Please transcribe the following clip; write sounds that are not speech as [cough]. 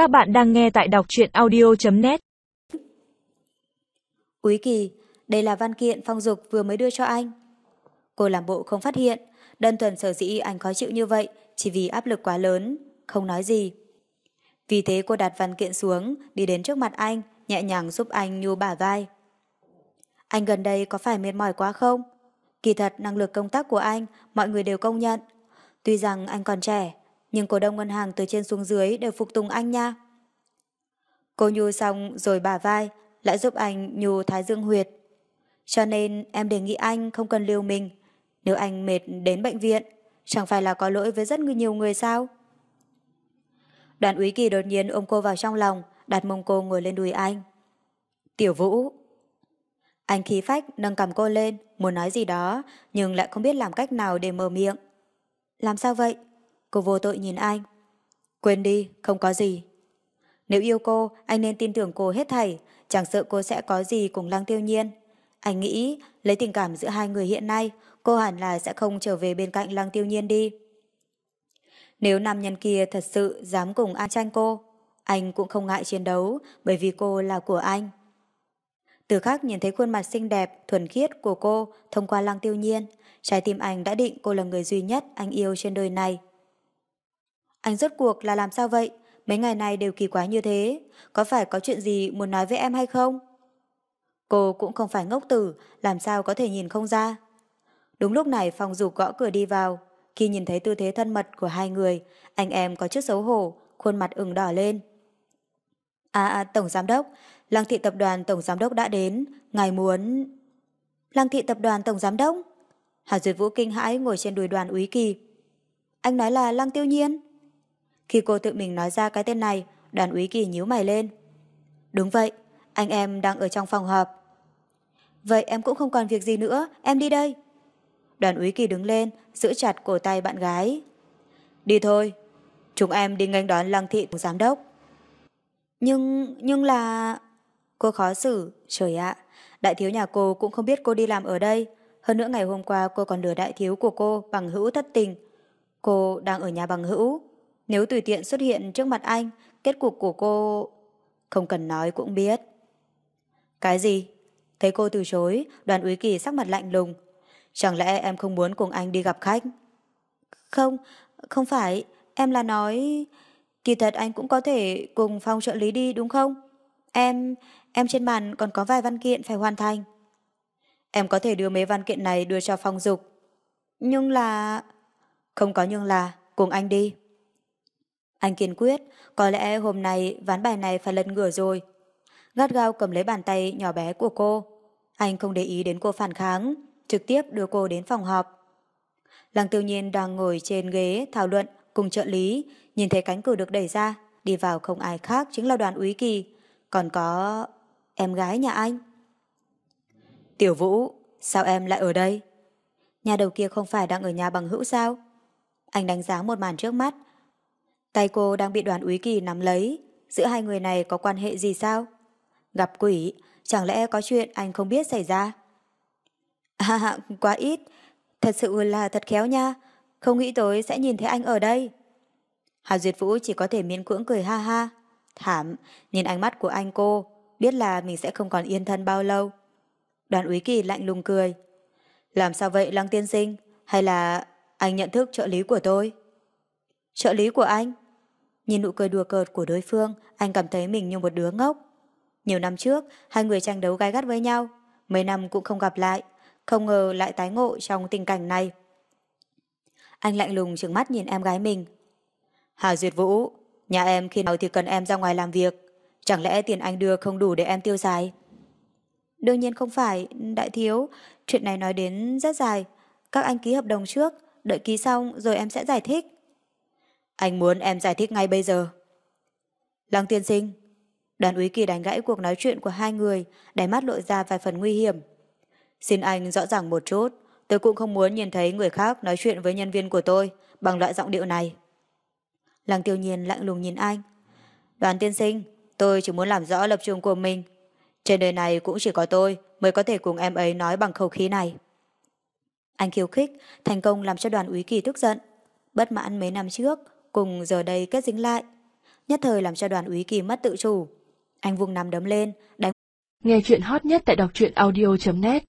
Các bạn đang nghe tại đọc truyện audio.net Úy Kỳ, đây là văn kiện phong dục vừa mới đưa cho anh. Cô làm bộ không phát hiện, đơn thuần sở dĩ anh khó chịu như vậy chỉ vì áp lực quá lớn, không nói gì. Vì thế cô đặt văn kiện xuống, đi đến trước mặt anh, nhẹ nhàng giúp anh nhu bả vai. Anh gần đây có phải mệt mỏi quá không? Kỳ thật năng lực công tác của anh mọi người đều công nhận. Tuy rằng anh còn trẻ, nhưng cổ đông ngân hàng từ trên xuống dưới đều phục tùng anh nha. Cô nhu xong rồi bả vai, lại giúp anh nhu thái dương huyệt. Cho nên em đề nghị anh không cần liều mình. Nếu anh mệt đến bệnh viện, chẳng phải là có lỗi với rất nhiều người sao? Đoàn úy kỳ đột nhiên ôm cô vào trong lòng, đặt mông cô ngồi lên đùi anh. Tiểu vũ. Anh khí phách nâng cầm cô lên, muốn nói gì đó, nhưng lại không biết làm cách nào để mở miệng. Làm sao vậy? Cô vô tội nhìn anh. Quên đi, không có gì. Nếu yêu cô, anh nên tin tưởng cô hết thảy, chẳng sợ cô sẽ có gì cùng lăng tiêu nhiên. Anh nghĩ, lấy tình cảm giữa hai người hiện nay, cô hẳn là sẽ không trở về bên cạnh lăng tiêu nhiên đi. Nếu nam nhân kia thật sự dám cùng an tranh cô, anh cũng không ngại chiến đấu bởi vì cô là của anh. Từ khắc nhìn thấy khuôn mặt xinh đẹp, thuần khiết của cô thông qua lăng tiêu nhiên, trái tim anh đã định cô là người duy nhất anh yêu trên đời này. Anh rốt cuộc là làm sao vậy? Mấy ngày này đều kỳ quái như thế. Có phải có chuyện gì muốn nói với em hay không? Cô cũng không phải ngốc tử, làm sao có thể nhìn không ra. Đúng lúc này phòng dục gõ cửa đi vào. Khi nhìn thấy tư thế thân mật của hai người, anh em có chút xấu hổ, khuôn mặt ửng đỏ lên. À, à Tổng Giám Đốc, Lăng thị tập đoàn Tổng Giám Đốc đã đến, ngài muốn... Lăng thị tập đoàn Tổng Giám Đốc? Hà Duyệt Vũ kinh hãi ngồi trên đùi đoàn úy kỳ. Anh nói là Lăng Tiêu Nhiên. Khi cô tự mình nói ra cái tên này, đoàn úy kỳ nhíu mày lên. Đúng vậy, anh em đang ở trong phòng họp. Vậy em cũng không còn việc gì nữa, em đi đây. Đoàn úy kỳ đứng lên, giữ chặt cổ tay bạn gái. Đi thôi, chúng em đi nghênh đón lăng thị giám đốc. Nhưng, nhưng là... Cô khó xử, trời ạ, đại thiếu nhà cô cũng không biết cô đi làm ở đây. Hơn nữa ngày hôm qua cô còn lừa đại thiếu của cô bằng hữu thất tình. Cô đang ở nhà bằng hữu. Nếu tùy tiện xuất hiện trước mặt anh, kết cục của cô... Không cần nói cũng biết. Cái gì? Thấy cô từ chối, đoàn úy kỳ sắc mặt lạnh lùng. Chẳng lẽ em không muốn cùng anh đi gặp khách? Không, không phải. Em là nói... Kỳ thật anh cũng có thể cùng phòng trợ lý đi đúng không? Em, em trên bàn còn có vài văn kiện phải hoàn thành. Em có thể đưa mấy văn kiện này đưa cho phong dục. Nhưng là... Không có nhưng là, cùng anh đi. Anh kiên quyết, có lẽ hôm nay ván bài này phải lật ngửa rồi. Gắt gao cầm lấy bàn tay nhỏ bé của cô. Anh không để ý đến cô phản kháng, trực tiếp đưa cô đến phòng họp. Lăng tiêu nhiên đang ngồi trên ghế thảo luận cùng trợ lý, nhìn thấy cánh cửa được đẩy ra, đi vào không ai khác chính là đoàn úy kỳ, còn có em gái nhà anh. Tiểu Vũ, sao em lại ở đây? Nhà đầu kia không phải đang ở nhà bằng hữu sao? Anh đánh giá một màn trước mắt. Tay cô đang bị đoàn úy kỳ nắm lấy, giữa hai người này có quan hệ gì sao? Gặp quỷ, chẳng lẽ có chuyện anh không biết xảy ra? [laughs] À, quá ít, thật sự là thật khéo nha, không nghĩ tới sẽ nhìn thấy anh ở đây. Hà Duyệt Vũ chỉ có thể miễn cưỡng cười ha ha. Thảm, nhìn ánh mắt của anh cô, biết là mình sẽ không còn yên thân bao lâu. Đoàn úy kỳ lạnh lùng cười. Làm sao vậy Lăng Tiên Sinh? Hay là anh nhận thức trợ lý của tôi? Trợ lý của anh? Nhìn nụ cười đùa cợt của đối phương, anh cảm thấy mình như một đứa ngốc. Nhiều năm trước, hai người tranh đấu gai gắt với nhau. Mấy năm cũng không gặp lại, không ngờ lại tái ngộ trong tình cảnh này. Anh lạnh lùng trừng mắt nhìn em gái mình. Hà Duyệt Vũ, nhà em khi nào thì cần em ra ngoài làm việc. Chẳng lẽ tiền anh đưa không đủ để em tiêu xài? Đương nhiên không phải, đại thiếu. Chuyện này nói đến rất dài. Các anh ký hợp đồng trước, đợi ký xong rồi em sẽ giải thích. Anh muốn em giải thích ngay bây giờ. Lăng tiên sinh, đoàn úy kỳ đánh gãy cuộc nói chuyện của hai người, đáy mắt lộ ra vài phần nguy hiểm. Xin anh rõ ràng một chút, tôi cũng không muốn nhìn thấy người khác nói chuyện với nhân viên của tôi bằng loại giọng điệu này. Lăng tiêu nhiên lạnh lùng nhìn anh. Đoàn tiên sinh, tôi chỉ muốn làm rõ lập trường của mình. Trên đời này cũng chỉ có tôi mới có thể cùng em ấy nói bằng khẩu khí này. Anh khiêu khích, thành công làm cho đoàn úy kỳ tức giận. Bất mãn mấy năm trước, cùng giờ đây kết dính lại. nhất thời làm cho đoàn úy kỳ mất tự chủ. Anh vung nắm đấm lên, đánh Nghe chuyện hot nhất tại đọc truyện audio.net